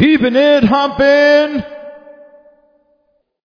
Keeping it humping.